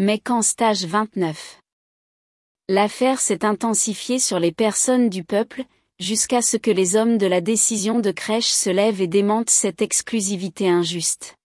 Mais qu'en stage 29. L'affaire s'est intensifiée sur les personnes du peuple, jusqu'à ce que les hommes de la décision de crèche se lèvent et démentent cette exclusivité injuste.